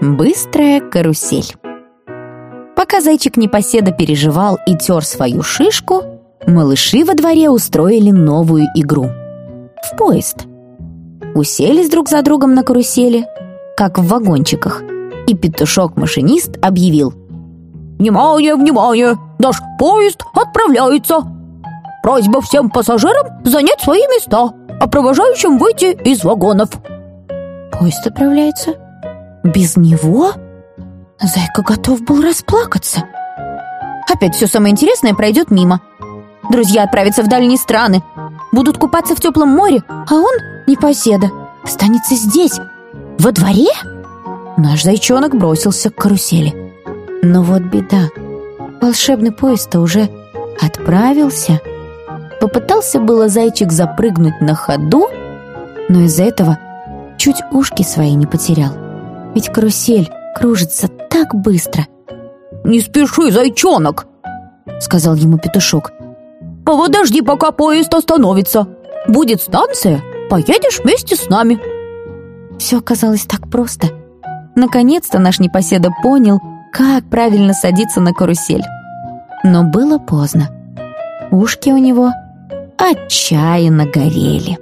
Быстрая карусель. Пока зайчик непоседа переживал и тер свою шишку, малыши во дворе устроили новую игру. В поезд. Уселись друг за другом на карусели, как в вагончиках, и петушок-машинист объявил «Внимание, внимание! Наш поезд отправляется! Просьба всем пассажирам занять свои места, а провожающим выйти из вагонов!» Поезд отправляется? Без него? Зайка готов был расплакаться. Опять все самое интересное пройдет мимо. Друзья отправятся в дальние страны, будут купаться в теплом море, а он, непоседа, останется здесь, во дворе? Наш зайчонок бросился к карусели. Но вот беда. Волшебный поезд-то уже отправился. Попытался было зайчик запрыгнуть на ходу, но из-за этого чуть ушки свои не потерял. Ведь карусель кружится так быстро. «Не спеши, зайчонок!» — сказал ему петушок. «Подожди, пока поезд остановится. Будет станция, поедешь вместе с нами». Все оказалось так просто. Наконец-то наш непоседа понял, как правильно садиться на карусель. Но было поздно. Ушки у него отчаянно горели.